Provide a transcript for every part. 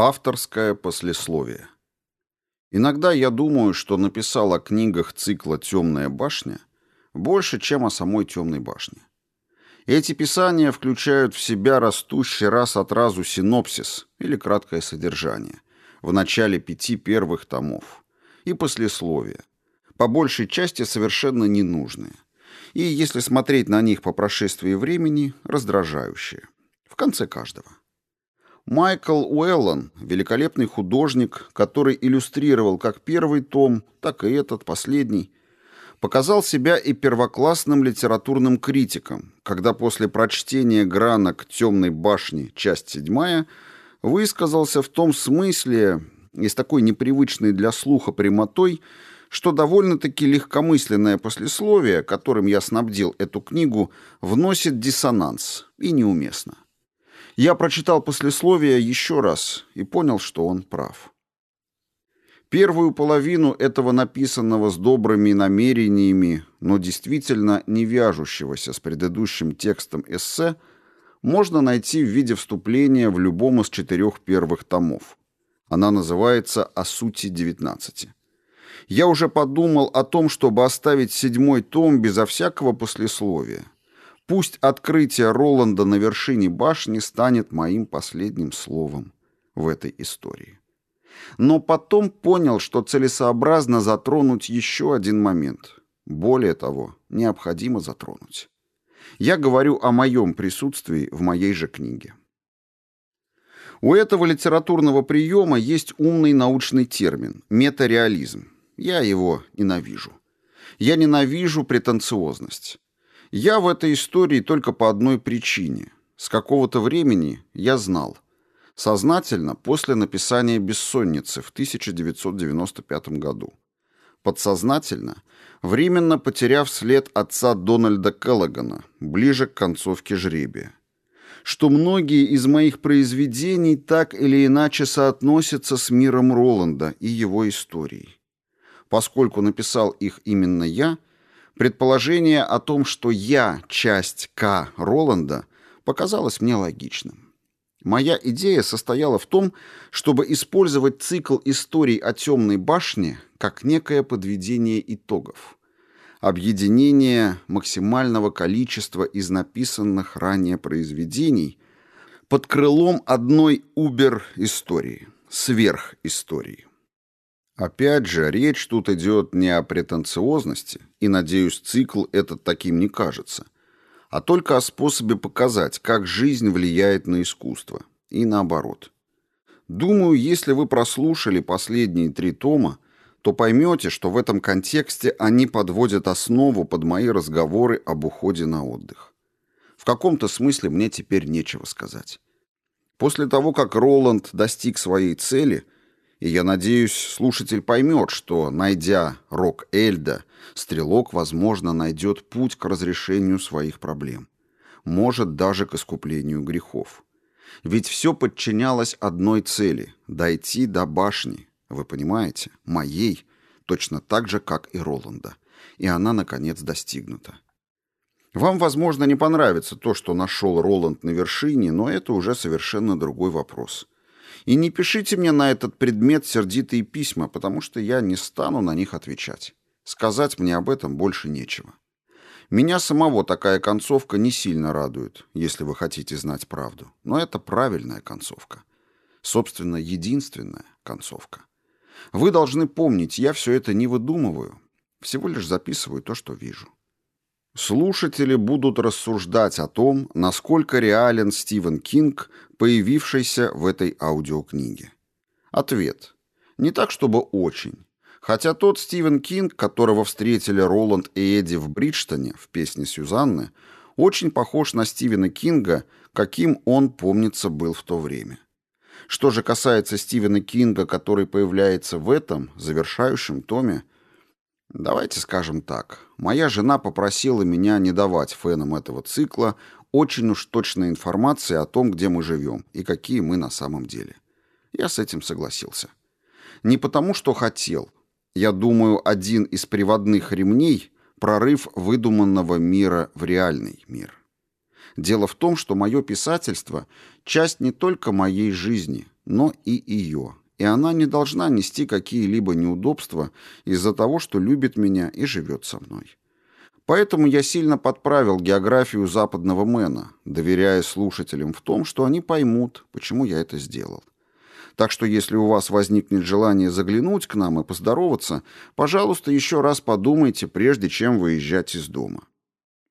Авторское послесловие. Иногда я думаю, что написал о книгах цикла «Темная башня» больше, чем о самой «Темной башне». Эти писания включают в себя растущий раз от разу синопсис или краткое содержание в начале пяти первых томов и послесловие, по большей части совершенно ненужные, и, если смотреть на них по прошествии времени, раздражающие, в конце каждого. Майкл Уэллон, великолепный художник, который иллюстрировал как первый том, так и этот, последний, показал себя и первоклассным литературным критиком, когда после прочтения «Гранок темной башни», часть седьмая, высказался в том смысле и такой непривычной для слуха прямотой, что довольно-таки легкомысленное послесловие, которым я снабдил эту книгу, вносит диссонанс и неуместно. Я прочитал послесловие еще раз и понял, что он прав. Первую половину этого написанного с добрыми намерениями, но действительно не вяжущегося с предыдущим текстом эссе, можно найти в виде вступления в любом из четырех первых томов. Она называется «О сути 19». Я уже подумал о том, чтобы оставить седьмой том безо всякого послесловия – Пусть открытие Роланда на вершине башни станет моим последним словом в этой истории. Но потом понял, что целесообразно затронуть еще один момент. Более того, необходимо затронуть. Я говорю о моем присутствии в моей же книге. У этого литературного приема есть умный научный термин – метареализм. Я его ненавижу. Я ненавижу претенциозность. Я в этой истории только по одной причине. С какого-то времени я знал. Сознательно после написания «Бессонницы» в 1995 году. Подсознательно, временно потеряв след отца Дональда Келлогана, ближе к концовке жребия. Что многие из моих произведений так или иначе соотносятся с миром Роланда и его историей. Поскольку написал их именно я – Предположение о том, что я часть К. Роланда, показалось мне логичным. Моя идея состояла в том, чтобы использовать цикл историй о темной башне как некое подведение итогов. Объединение максимального количества из написанных ранее произведений под крылом одной убер-истории, сверх-истории. Опять же, речь тут идет не о претенциозности, и, надеюсь, цикл этот таким не кажется, а только о способе показать, как жизнь влияет на искусство, и наоборот. Думаю, если вы прослушали последние три тома, то поймете, что в этом контексте они подводят основу под мои разговоры об уходе на отдых. В каком-то смысле мне теперь нечего сказать. После того, как Роланд достиг своей цели – и я надеюсь, слушатель поймет, что, найдя рок Эльда, стрелок, возможно, найдет путь к разрешению своих проблем. Может, даже к искуплению грехов. Ведь все подчинялось одной цели – дойти до башни, вы понимаете, моей, точно так же, как и Роланда. И она, наконец, достигнута. Вам, возможно, не понравится то, что нашел Роланд на вершине, но это уже совершенно другой вопрос – и не пишите мне на этот предмет сердитые письма, потому что я не стану на них отвечать. Сказать мне об этом больше нечего. Меня самого такая концовка не сильно радует, если вы хотите знать правду. Но это правильная концовка. Собственно, единственная концовка. Вы должны помнить, я все это не выдумываю, всего лишь записываю то, что вижу. Слушатели будут рассуждать о том, насколько реален Стивен Кинг, появившийся в этой аудиокниге. Ответ. Не так, чтобы очень. Хотя тот Стивен Кинг, которого встретили Роланд и Эдди в Бриджтоне в песне Сюзанны, очень похож на Стивена Кинга, каким он, помнится, был в то время. Что же касается Стивена Кинга, который появляется в этом, завершающем томе, Давайте скажем так. Моя жена попросила меня не давать фенам этого цикла очень уж точной информации о том, где мы живем и какие мы на самом деле. Я с этим согласился. Не потому, что хотел. Я думаю, один из приводных ремней – прорыв выдуманного мира в реальный мир. Дело в том, что мое писательство – часть не только моей жизни, но и ее, и она не должна нести какие-либо неудобства из-за того, что любит меня и живет со мной. Поэтому я сильно подправил географию западного Мэна, доверяя слушателям в том, что они поймут, почему я это сделал. Так что если у вас возникнет желание заглянуть к нам и поздороваться, пожалуйста, еще раз подумайте, прежде чем выезжать из дома.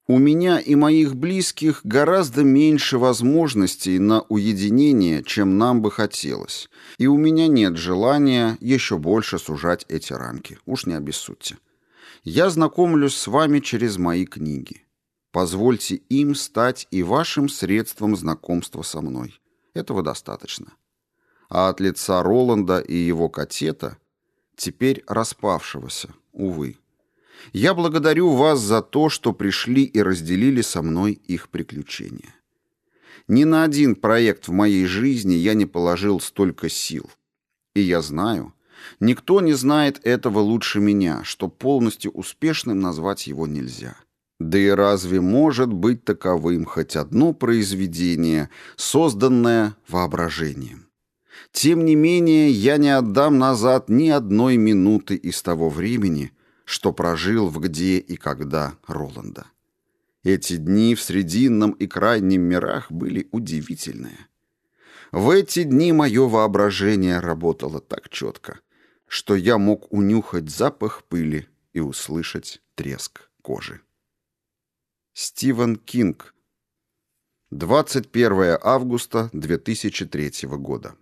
У меня и моих близких гораздо меньше возможностей на уединение, чем нам бы хотелось, и у меня нет желания еще больше сужать эти рамки, уж не обессудьте. Я знакомлюсь с вами через мои книги. Позвольте им стать и вашим средством знакомства со мной. Этого достаточно. А от лица Роланда и его катета, теперь распавшегося, увы. Я благодарю вас за то, что пришли и разделили со мной их приключения. Ни на один проект в моей жизни я не положил столько сил. И я знаю, Никто не знает этого лучше меня, что полностью успешным назвать его нельзя. Да и разве может быть таковым хоть одно произведение, созданное воображением? Тем не менее, я не отдам назад ни одной минуты из того времени, что прожил в где и когда Роланда. Эти дни в Срединном и Крайнем мирах были удивительные. В эти дни мое воображение работало так четко, что я мог унюхать запах пыли и услышать треск кожи. Стивен Кинг. 21 августа 2003 года.